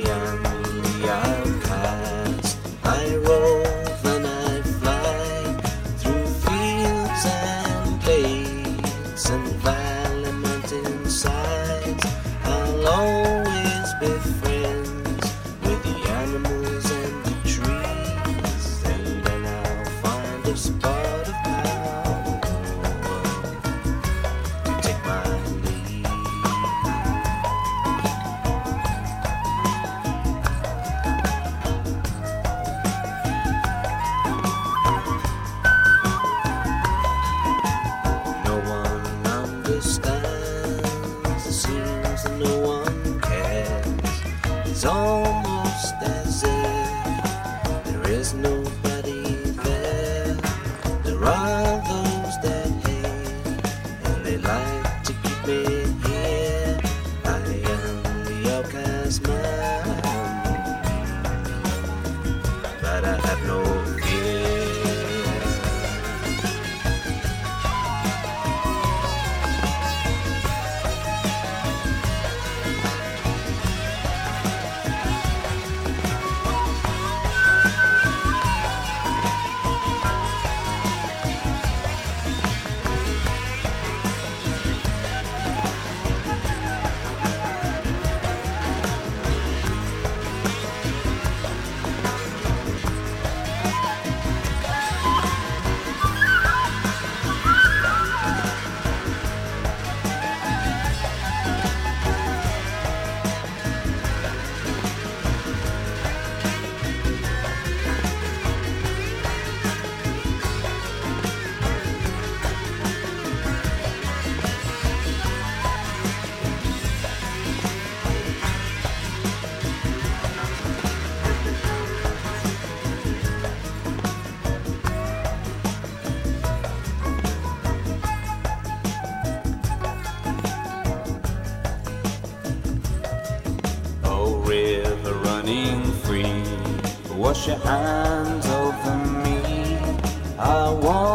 yeah. It's almost as if wash your hands over me. I want